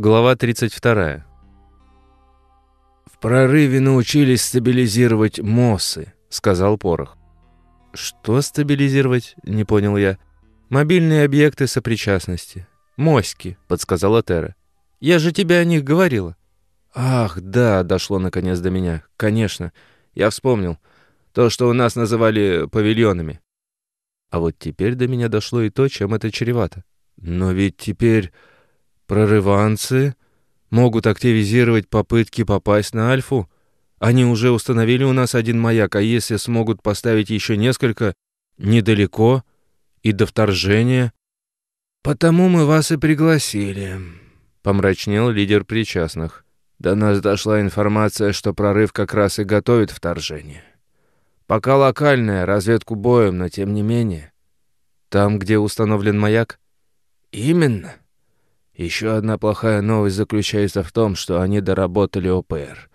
Глава 32. «В прорыве научились стабилизировать МОСы», — сказал Порох. «Что стабилизировать?» — не понял я. «Мобильные объекты сопричастности. Моськи», — подсказала Тера. «Я же тебе о них говорила». «Ах, да», — дошло наконец до меня. «Конечно, я вспомнил. То, что у нас называли павильонами». А вот теперь до меня дошло и то, чем это чревато. «Но ведь теперь...» Прорыванцы могут активизировать попытки попасть на Альфу. Они уже установили у нас один маяк, а если смогут поставить еще несколько недалеко и до вторжения? Потому мы вас и пригласили, помрачнел лидер причастных. До нас дошла информация, что прорыв как раз и готовит вторжение. Пока локальная, разведку боем, но тем не менее. Там, где установлен маяк? Именно. Еще одна плохая новость заключается в том, что они доработали ОПР.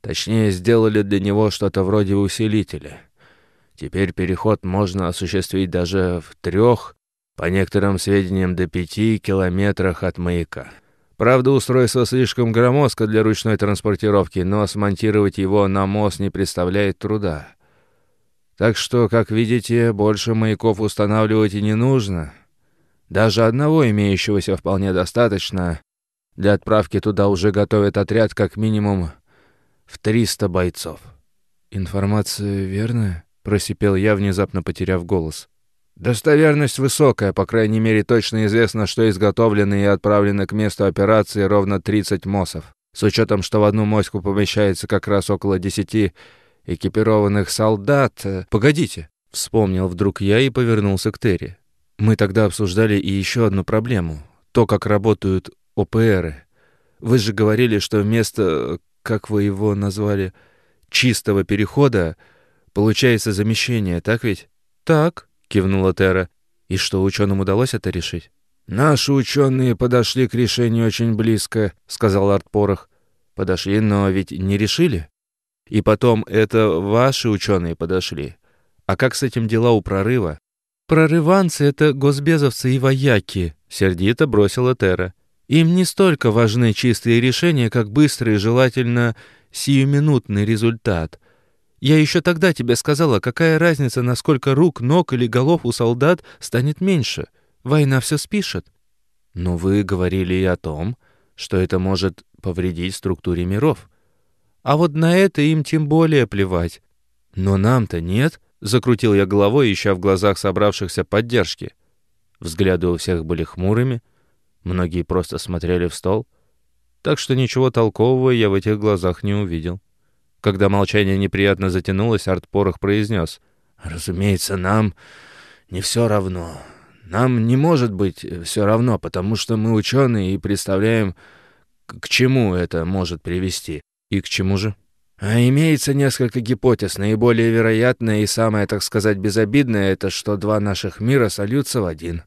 Точнее, сделали для него что-то вроде усилителя. Теперь переход можно осуществить даже в трех, по некоторым сведениям, до пяти километрах от маяка. Правда, устройство слишком громоздко для ручной транспортировки, но смонтировать его на мост не представляет труда. Так что, как видите, больше маяков устанавливать и не нужно — даже одного имеющегося вполне достаточно. Для отправки туда уже готовят отряд как минимум в 300 бойцов. «Информация верная?» — просипел я, внезапно потеряв голос. «Достоверность высокая, по крайней мере, точно известно, что изготовлены и отправлены к месту операции ровно 30 МОСов. С учетом, что в одну моську помещается как раз около 10 экипированных солдат... Э, «Погодите!» — вспомнил вдруг я и повернулся к Терри. Мы тогда обсуждали и еще одну проблему. То, как работают ОПРы. Вы же говорили, что вместо, как вы его назвали, чистого перехода, получается замещение, так ведь? Так, кивнула Тера. И что, ученым удалось это решить? Наши ученые подошли к решению очень близко, сказал Артпорох. Подошли, но ведь не решили. И потом, это ваши ученые подошли. А как с этим дела у прорыва? «Прорыванцы — это госбезовцы и вояки», — сердито бросила Тера. «Им не столько важны чистые решения, как быстрый и желательно сиюминутный результат. Я еще тогда тебе сказала, какая разница, насколько рук, ног или голов у солдат станет меньше. Война все спишет». «Но вы говорили и о том, что это может повредить структуре миров». «А вот на это им тем более плевать». «Но нам-то нет», Закрутил я головой, ища в глазах собравшихся поддержки. Взгляды у всех были хмурыми, многие просто смотрели в стол, так что ничего толкового я в этих глазах не увидел. Когда молчание неприятно затянулось, Артпорох произнес. «Разумеется, нам не все равно. Нам не может быть все равно, потому что мы ученые и представляем, к чему это может привести. И к чему же?» А имеется несколько гипотез. Наиболее вероятная и самая, так сказать, безобидная — это что два наших мира сольются в один.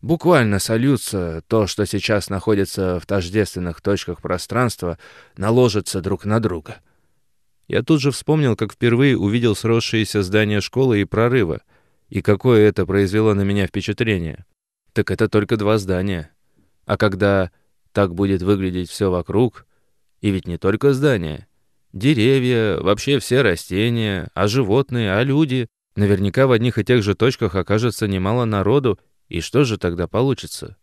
Буквально сольются, то, что сейчас находится в тождественных точках пространства, наложится друг на друга. Я тут же вспомнил, как впервые увидел сросшиеся здания школы и прорыва, и какое это произвело на меня впечатление. Так это только два здания. А когда так будет выглядеть все вокруг, и ведь не только здания — Деревья, вообще все растения, а животные, а люди. Наверняка в одних и тех же точках окажется немало народу, и что же тогда получится?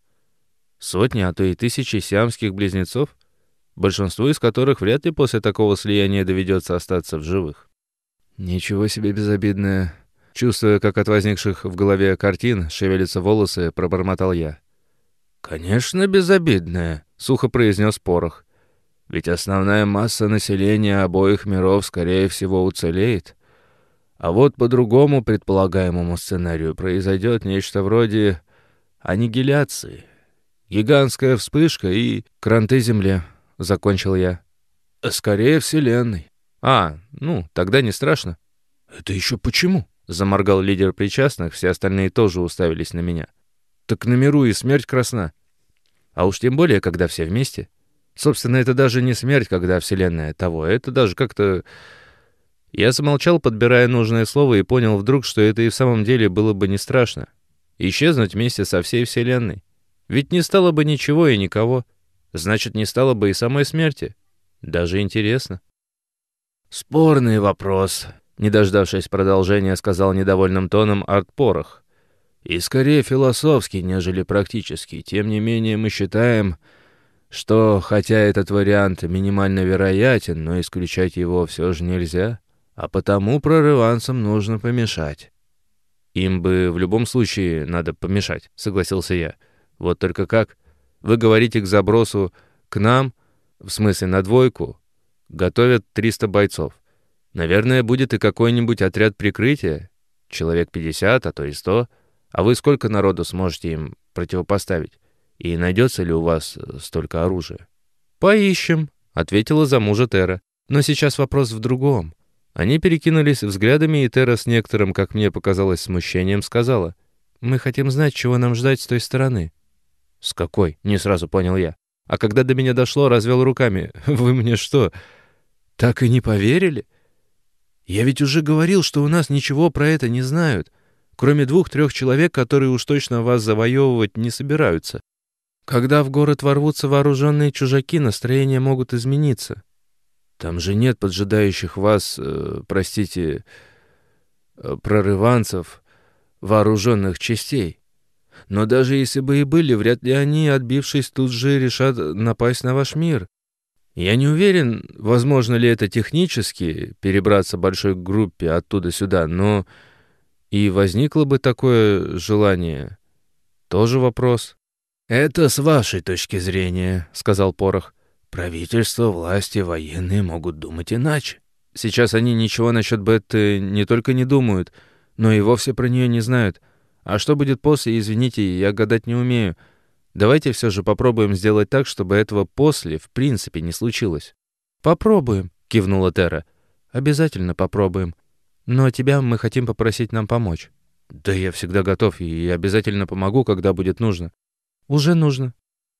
Сотни, а то и тысячи сиамских близнецов, большинству из которых вряд ли после такого слияния доведется остаться в живых. Ничего себе безобидное. Чувствуя, как от возникших в голове картин шевелятся волосы, пробормотал я. «Конечно, безобидное», — сухо произнес Порох. Ведь основная масса населения обоих миров, скорее всего, уцелеет. А вот по другому предполагаемому сценарию произойдет нечто вроде аннигиляции. Гигантская вспышка и кранты Земле, — закончил я. Скорее Вселенной. А, ну, тогда не страшно. Это еще почему? Заморгал лидер причастных, все остальные тоже уставились на меня. Так на миру и смерть красна. А уж тем более, когда все вместе. Собственно, это даже не смерть, когда Вселенная того. Это даже как-то... Я замолчал, подбирая нужное слово, и понял вдруг, что это и в самом деле было бы не страшно. Исчезнуть вместе со всей Вселенной. Ведь не стало бы ничего и никого. Значит, не стало бы и самой смерти. Даже интересно. «Спорный вопрос», — не дождавшись продолжения, сказал недовольным тоном Арт Порох. «И скорее философский, нежели практический. Тем не менее, мы считаем, что, хотя этот вариант минимально вероятен, но исключать его все же нельзя, а потому прорыванцам нужно помешать». «Им бы в любом случае надо помешать», — согласился я. «Вот только как? Вы говорите к забросу к нам, в смысле на двойку, готовят 300 бойцов. Наверное, будет и какой-нибудь отряд прикрытия, человек 50, а то и 100. А вы сколько народу сможете им противопоставить? И найдется ли у вас столько оружия?» «Поищем», — ответила за мужа Тера. «Но сейчас вопрос в другом. Они перекинулись взглядами, и Тера с некоторым, как мне показалось, смущением сказала, «Мы хотим знать, чего нам ждать с той стороны». «С какой?» — не сразу понял я. А когда до меня дошло, развел руками. «Вы мне что, так и не поверили?» «Я ведь уже говорил, что у нас ничего про это не знают, кроме двух-трех человек, которые уж точно вас завоевывать не собираются. Когда в город ворвутся вооруженные чужаки, настроения могут измениться. Там же нет поджидающих вас, э, простите, э, прорыванцев, вооруженных частей. Но даже если бы и были, вряд ли они, отбившись, тут же решат напасть на ваш мир. Я не уверен, возможно ли это технически, перебраться большой группе оттуда сюда, но и возникло бы такое желание. Тоже вопрос. «Это с вашей точки зрения», — сказал Порох. Правительство, власти, военные могут думать иначе. Сейчас они ничего насчет Бетты не только не думают, но и вовсе про нее не знают. А что будет после, извините, я гадать не умею. Давайте все же попробуем сделать так, чтобы этого после в принципе не случилось. «Попробуем», — кивнула Тера. «Обязательно попробуем. Но тебя мы хотим попросить нам помочь». «Да я всегда готов и обязательно помогу, когда будет нужно». «Уже нужно.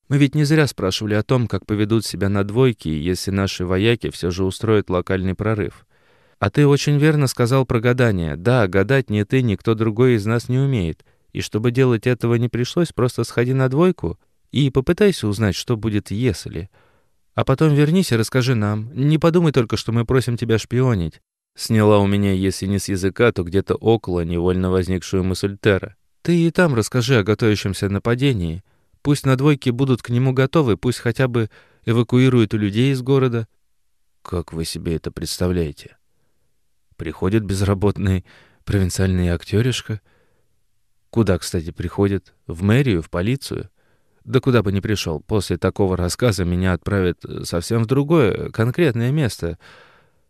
Мы ведь не зря спрашивали о том, как поведут себя на двойке, если наши вояки все же устроят локальный прорыв. А ты очень верно сказал про гадание. Да, гадать ни ты, ни кто другой из нас не умеет. И чтобы делать этого не пришлось, просто сходи на двойку и попытайся узнать, что будет если. А потом вернись и расскажи нам. Не подумай только, что мы просим тебя шпионить. Сняла у меня, если не с языка, то где-то около невольно возникшую мысль Тера. Ты и там расскажи о готовящемся нападении — Пусть на двойке будут к нему готовы, пусть хотя бы эвакуируют людей из города. Как вы себе это представляете? Приходит безработный провинциальный актеришка. Куда, кстати, приходит? В мэрию, в полицию? Да куда бы ни пришел, после такого рассказа меня отправят совсем в другое, конкретное место.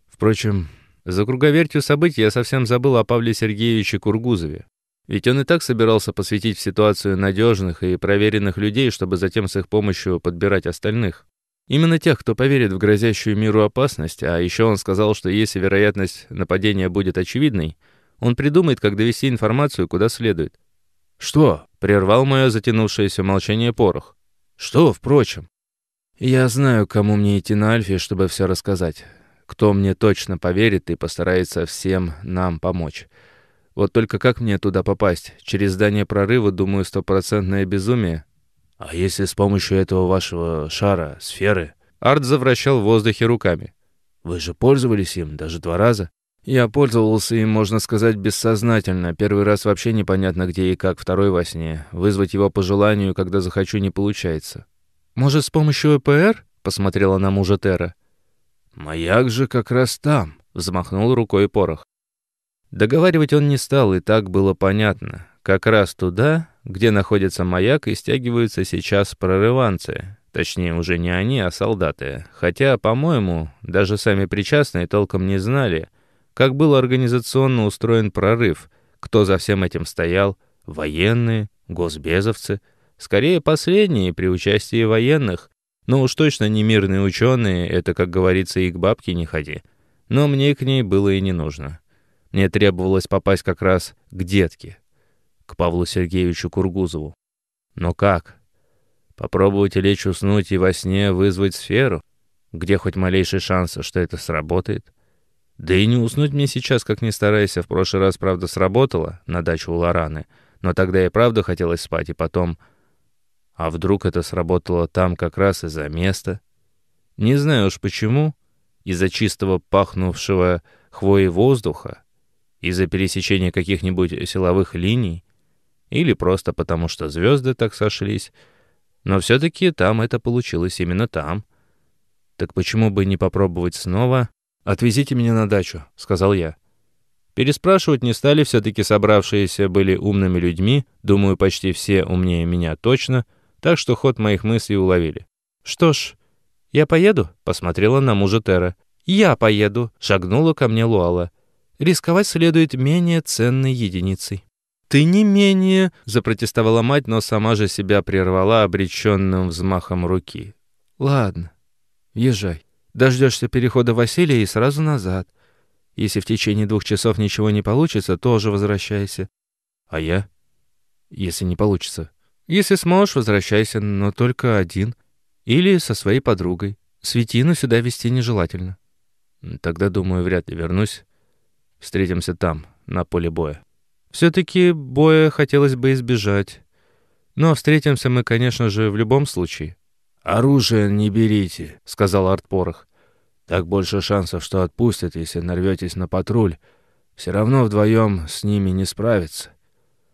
Впрочем, за круговертью событий я совсем забыл о Павле Сергеевиче Кургузове. Ведь он и так собирался посвятить в ситуацию надежных и проверенных людей, чтобы затем с их помощью подбирать остальных. Именно тех, кто поверит в грозящую миру опасность, а еще он сказал, что если вероятность нападения будет очевидной, он придумает, как довести информацию куда следует. «Что?» — прервал мое затянувшееся молчание порох. «Что, впрочем?» «Я знаю, кому мне идти на Альфе, чтобы все рассказать. Кто мне точно поверит и постарается всем нам помочь». Вот только как мне туда попасть? Через здание прорыва, думаю, стопроцентное безумие. А если с помощью этого вашего шара, сферы? Арт завращал в воздухе руками. Вы же пользовались им даже два раза. Я пользовался им, можно сказать, бессознательно. Первый раз вообще непонятно где и как, второй во сне. Вызвать его по желанию, когда захочу, не получается. «Может, с помощью ЭПР?» — посмотрела на мужа Тера. «Маяк же как раз там», — взмахнул рукой порох. Договаривать он не стал, и так было понятно. Как раз туда, где находится маяк, и стягиваются сейчас прорыванцы. Точнее, уже не они, а солдаты. Хотя, по-моему, даже сами причастные толком не знали, как был организационно устроен прорыв, кто за всем этим стоял, военные, госбезовцы. Скорее, последние при участии военных. Но уж точно не мирные ученые, это, как говорится, и к бабке не ходи. Но мне к ней было и не нужно. Мне требовалось попасть как раз к детке, к Павлу Сергеевичу Кургузову. Но как? Попробовать лечь уснуть и во сне вызвать сферу? Где хоть малейший шанс, что это сработает? Да и не уснуть мне сейчас, как ни старайся. В прошлый раз, правда, сработало на дачу у Лораны. Но тогда и правда хотелось спать, и потом... А вдруг это сработало там как раз из-за места? Не знаю уж почему, из-за чистого пахнувшего хвоей воздуха, из-за пересечения каких-нибудь силовых линий, или просто потому, что звезды так сошлись, но все-таки там это получилось именно там. Так почему бы не попробовать снова? «Отвезите меня на дачу», — сказал я. Переспрашивать не стали, все-таки собравшиеся были умными людьми, думаю, почти все умнее меня точно, так что ход моих мыслей уловили. «Что ж, я поеду?» — посмотрела на мужа Тера. «Я поеду», — шагнула ко мне Луала. «Рисковать следует менее ценной единицей». «Ты не менее...» — запротестовала мать, но сама же себя прервала обреченным взмахом руки. «Ладно, езжай. Дождешься перехода Василия и сразу назад. Если в течение двух часов ничего не получится, тоже возвращайся. А я? Если не получится. Если сможешь, возвращайся, но только один. Или со своей подругой. Светину сюда вести нежелательно. Тогда, думаю, вряд ли вернусь. Встретимся там, на поле боя. Все-таки боя хотелось бы избежать. Но встретимся мы, конечно же, в любом случае. «Оружие не берите», — сказал Артпорох. Так больше шансов, что отпустят, если нарветесь на патруль. Все равно вдвоем с ними не справиться.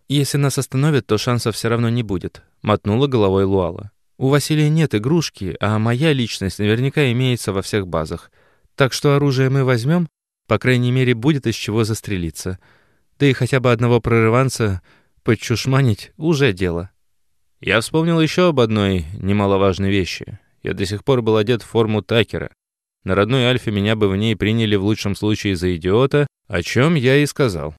Если нас остановят, то шансов все равно не будет, мотнула головой Луала. У Василия нет игрушки, а моя личность наверняка имеется во всех базах. Так что оружие мы возьмем, по крайней мере, будет из чего застрелиться. Да и хотя бы одного прорыванца подчушманить уже дело. Я вспомнил еще об одной немаловажной вещи. Я до сих пор был одет в форму Такера. На родной Альфе меня бы в ней приняли в лучшем случае за идиота, о чем я и сказал.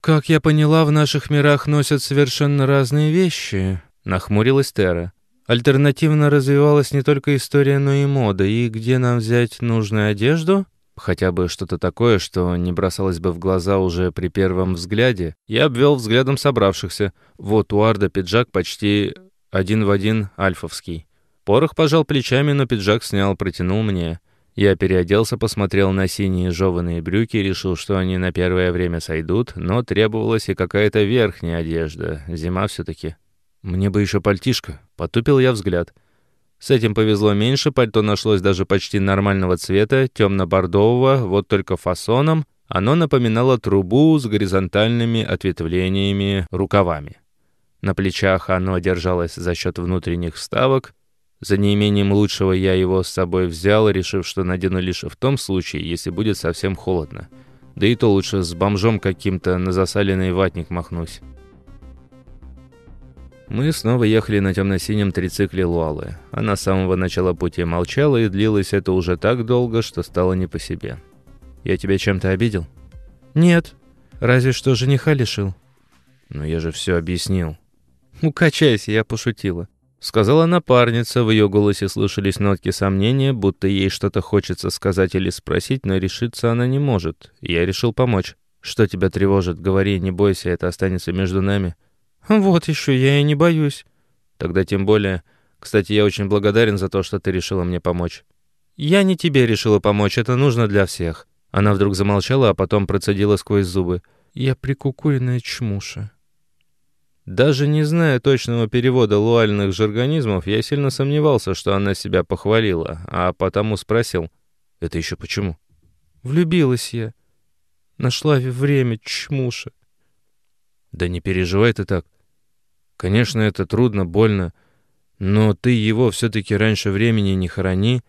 «Как я поняла, в наших мирах носят совершенно разные вещи», — нахмурилась Тера. «Альтернативно развивалась не только история, но и мода. И где нам взять нужную одежду?» Хотя бы что-то такое, что не бросалось бы в глаза уже при первом взгляде. Я обвел взглядом собравшихся. Вот у Арда пиджак почти один в один альфовский. Порох пожал плечами, но пиджак снял, протянул мне. Я переоделся, посмотрел на синие жеванные брюки, решил, что они на первое время сойдут, но требовалась и какая-то верхняя одежда. Зима все-таки. Мне бы еще пальтишко. Потупил я взгляд. С этим повезло меньше, пальто нашлось даже почти нормального цвета, темно-бордового, вот только фасоном. Оно напоминало трубу с горизонтальными ответвлениями рукавами. На плечах оно держалось за счет внутренних вставок, за неимением лучшего я его с собой взял, решив, что надену лишь в том случае, если будет совсем холодно. Да и то лучше с бомжом каким-то на засаленный ватник махнусь. Мы снова ехали на темно-синем трицикле Луалы. Она с самого начала пути молчала, и длилось это уже так долго, что стало не по себе. «Я тебя чем-то обидел?» «Нет. Разве что жениха лишил». «Но я же все объяснил». «Укачайся, я пошутила». Сказала напарница, в ее голосе слышались нотки сомнения, будто ей что-то хочется сказать или спросить, но решиться она не может. Я решил помочь. «Что тебя тревожит? Говори, не бойся, это останется между нами». «Вот еще, я и не боюсь». «Тогда тем более. Кстати, я очень благодарен за то, что ты решила мне помочь». «Я не тебе решила помочь, это нужно для всех». Она вдруг замолчала, а потом процедила сквозь зубы. «Я прикукуренная чмуша». Даже не зная точного перевода луальных жаргонизмов, я сильно сомневался, что она себя похвалила, а потому спросил, «Это еще почему?» «Влюбилась я. Нашла время, чмуша». «Да не переживай ты так. Конечно, это трудно, больно, но ты его все-таки раньше времени не хорони.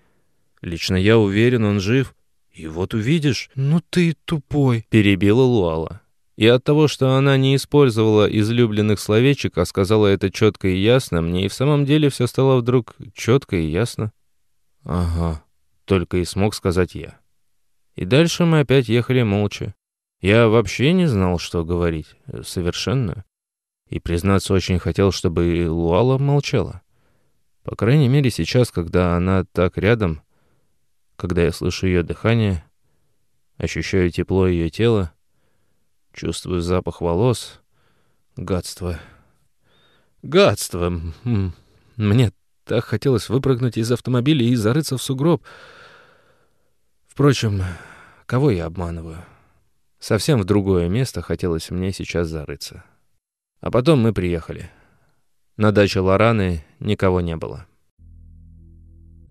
Лично я уверен, он жив. И вот увидишь...» «Ну ты тупой», — перебила Луала. И от того, что она не использовала излюбленных словечек, а сказала это четко и ясно, мне и в самом деле все стало вдруг четко и ясно. «Ага», — только и смог сказать я. И дальше мы опять ехали молча. Я вообще не знал, что говорить. Совершенно. И, признаться, очень хотел, чтобы Луала молчала. По крайней мере, сейчас, когда она так рядом, когда я слышу ее дыхание, ощущаю тепло ее тела, Чувствую запах волос. Гадство. Гадство. Мне так хотелось выпрыгнуть из автомобиля и зарыться в сугроб. Впрочем, кого я обманываю? Совсем в другое место хотелось мне сейчас зарыться. А потом мы приехали. На даче Лораны никого не было.